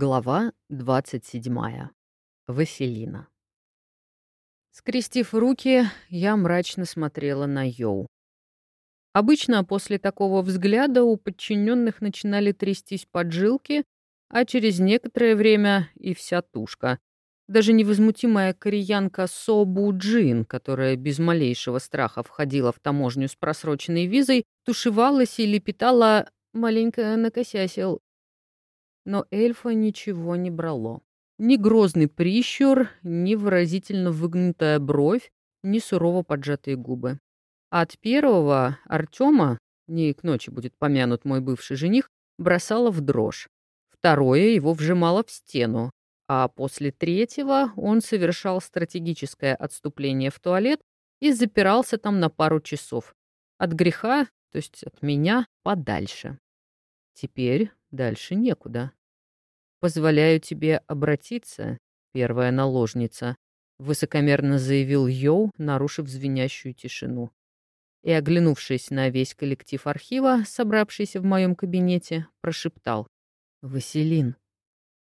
Глава 27. Василина. Скрестив руки, я мрачно смотрела на Йоу. Обычно после такого взгляда у подчиненных начинали трястись поджилки, а через некоторое время и вся тушка. Даже невозмутимая кореянка Собу Джин, которая без малейшего страха входила в таможню с просроченной визой, тушевалась и лепетала «маленько накосясил, но эльфа ничего не брало. Ни грозный прищур, ни выразительно выгнутая бровь, ни сурово поджатые губы. От первого Артема, не к ночи будет помянут мой бывший жених, бросало в дрожь. Второе его вжимало в стену, а после третьего он совершал стратегическое отступление в туалет и запирался там на пару часов. От греха, то есть от меня, подальше. Теперь дальше некуда. «Позволяю тебе обратиться, первая наложница», — высокомерно заявил Йоу, нарушив звенящую тишину. И, оглянувшись на весь коллектив архива, собравшийся в моем кабинете, прошептал. «Василин,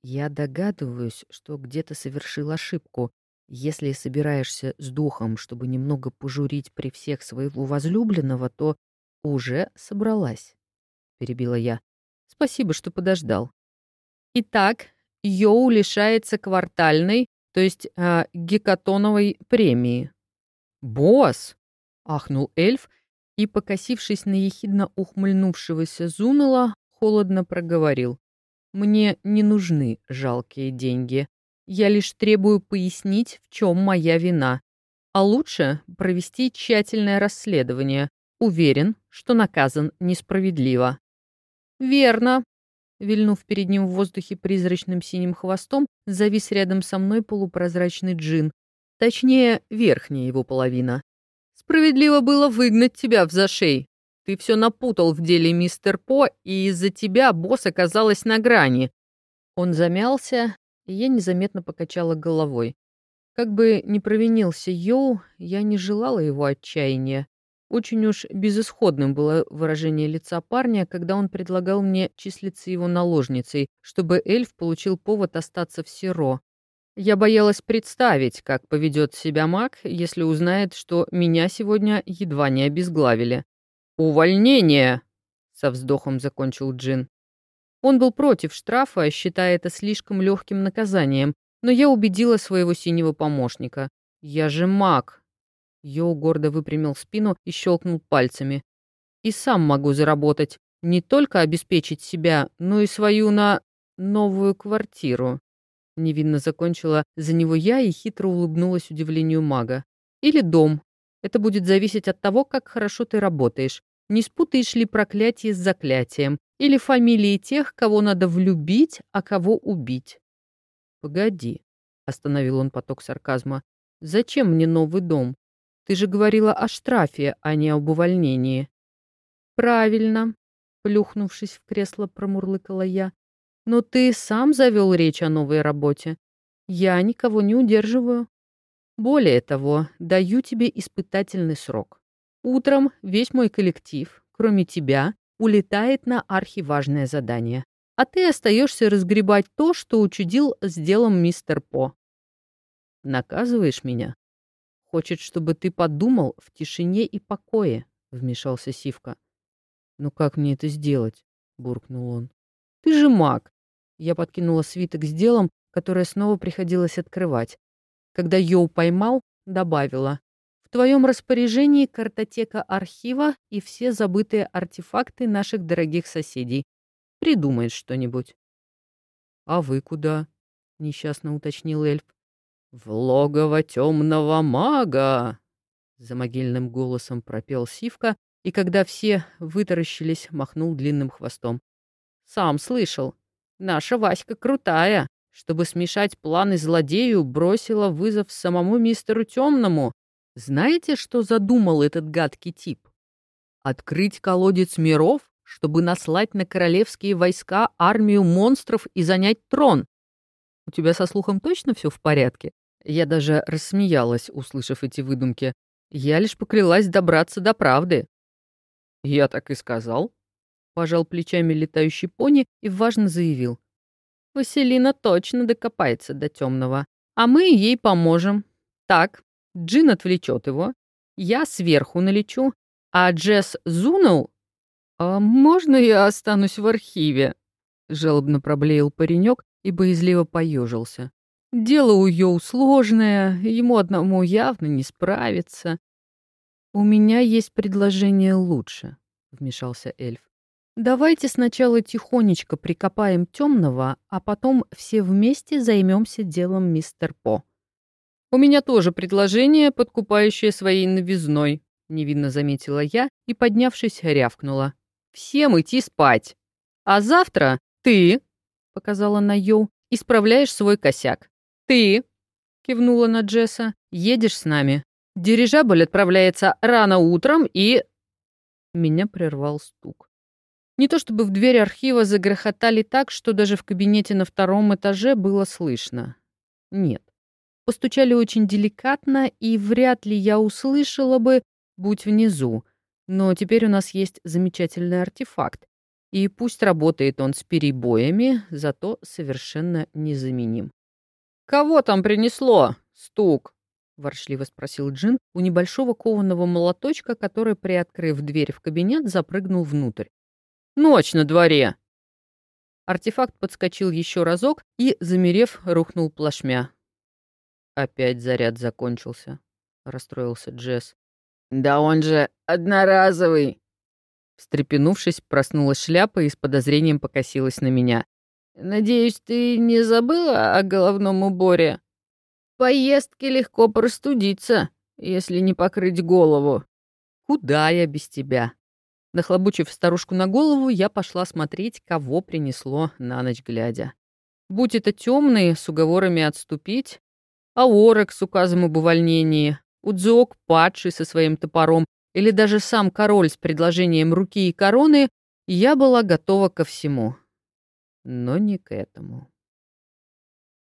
я догадываюсь, что где-то совершил ошибку. Если собираешься с духом, чтобы немного пожурить при всех своего возлюбленного, то уже собралась», — перебила я. «Спасибо, что подождал. Итак, Йоу лишается квартальной, то есть э, гекатоновой премии. «Босс!» — ахнул эльф и, покосившись на ехидно ухмыльнувшегося Зунала, холодно проговорил. «Мне не нужны жалкие деньги. Я лишь требую пояснить, в чем моя вина. А лучше провести тщательное расследование. Уверен, что наказан несправедливо». «Верно», Вильнув перед ним в воздухе призрачным синим хвостом, завис рядом со мной полупрозрачный джин. Точнее, верхняя его половина. «Справедливо было выгнать тебя в зашей. Ты все напутал в деле мистер По, и из-за тебя босс оказалась на грани». Он замялся, и я незаметно покачала головой. Как бы не провинился Йоу, я не желала его отчаяния. Очень уж безысходным было выражение лица парня, когда он предлагал мне числиться его наложницей, чтобы эльф получил повод остаться в Сиро. Я боялась представить, как поведет себя маг, если узнает, что меня сегодня едва не обезглавили. «Увольнение!» — со вздохом закончил Джин. Он был против штрафа, считая это слишком легким наказанием, но я убедила своего синего помощника. «Я же маг, Йоу гордо выпрямил спину и щелкнул пальцами. «И сам могу заработать. Не только обеспечить себя, но и свою на... новую квартиру». Невинно закончила за него я и хитро улыбнулась удивлению мага. «Или дом. Это будет зависеть от того, как хорошо ты работаешь. Не спутаешь ли проклятие с заклятием? Или фамилии тех, кого надо влюбить, а кого убить?» «Погоди», — остановил он поток сарказма. «Зачем мне новый дом? Ты же говорила о штрафе, а не об увольнении. Правильно, плюхнувшись в кресло, промурлыкала я. Но ты сам завел речь о новой работе. Я никого не удерживаю. Более того, даю тебе испытательный срок. Утром весь мой коллектив, кроме тебя, улетает на архиважное задание. А ты остаешься разгребать то, что учудил с делом мистер По. Наказываешь меня? Хочет, чтобы ты подумал в тишине и покое, вмешался Сивка. Ну как мне это сделать? буркнул он. Ты же маг. Я подкинула свиток с делом, которое снова приходилось открывать. Когда Йоу поймал, добавила. В твоем распоряжении картотека архива и все забытые артефакты наших дорогих соседей. Придумаешь что-нибудь. А вы куда? Несчастно уточнил эльф. «В логово темного мага!» За могильным голосом пропел Сивка, и когда все вытаращились, махнул длинным хвостом. «Сам слышал. Наша Васька крутая. Чтобы смешать планы злодею, бросила вызов самому мистеру Темному. Знаете, что задумал этот гадкий тип? Открыть колодец миров, чтобы наслать на королевские войска армию монстров и занять трон. У тебя со слухом точно все в порядке? Я даже рассмеялась, услышав эти выдумки. Я лишь поклялась добраться до правды. Я так и сказал. Пожал плечами летающий пони и важно заявил. Василина точно докопается до темного, а мы ей поможем. Так, Джин отвлечет его, я сверху налечу, а Джесс зунул... «А можно я останусь в архиве?» — жалобно проблеял паренек и боязливо поежился. «Дело у Йоу сложное, ему одному явно не справиться». «У меня есть предложение лучше», — вмешался эльф. «Давайте сначала тихонечко прикопаем темного, а потом все вместе займемся делом мистер По». «У меня тоже предложение, подкупающее своей новизной», — невинно заметила я и, поднявшись, рявкнула. «Всем идти спать. А завтра ты, — показала на Йоу, — исправляешь свой косяк. Ты, — кивнула на Джесса, — едешь с нами. Дирижабль отправляется рано утром и...» Меня прервал стук. Не то чтобы в дверь архива загрохотали так, что даже в кабинете на втором этаже было слышно. Нет. Постучали очень деликатно, и вряд ли я услышала бы «будь внизу». Но теперь у нас есть замечательный артефакт. И пусть работает он с перебоями, зато совершенно незаменим. «Кого там принесло? Стук!» — воршливо спросил Джин у небольшого кованого молоточка, который, приоткрыв дверь в кабинет, запрыгнул внутрь. «Ночь на дворе!» Артефакт подскочил еще разок и, замерев, рухнул плашмя. Опять заряд закончился, расстроился Джесс. Да он же одноразовый. Встрепенувшись, проснулась шляпа и с подозрением покосилась на меня. «Надеюсь, ты не забыла о головном уборе? Поездке легко простудиться, если не покрыть голову». «Куда я без тебя?» Нахлобучив старушку на голову, я пошла смотреть, кого принесло на ночь глядя. Будь это темные, с уговорами отступить, Аорек с указом об увольнении, Удзок падший со своим топором или даже сам король с предложением руки и короны, я была готова ко всему. Но не к этому.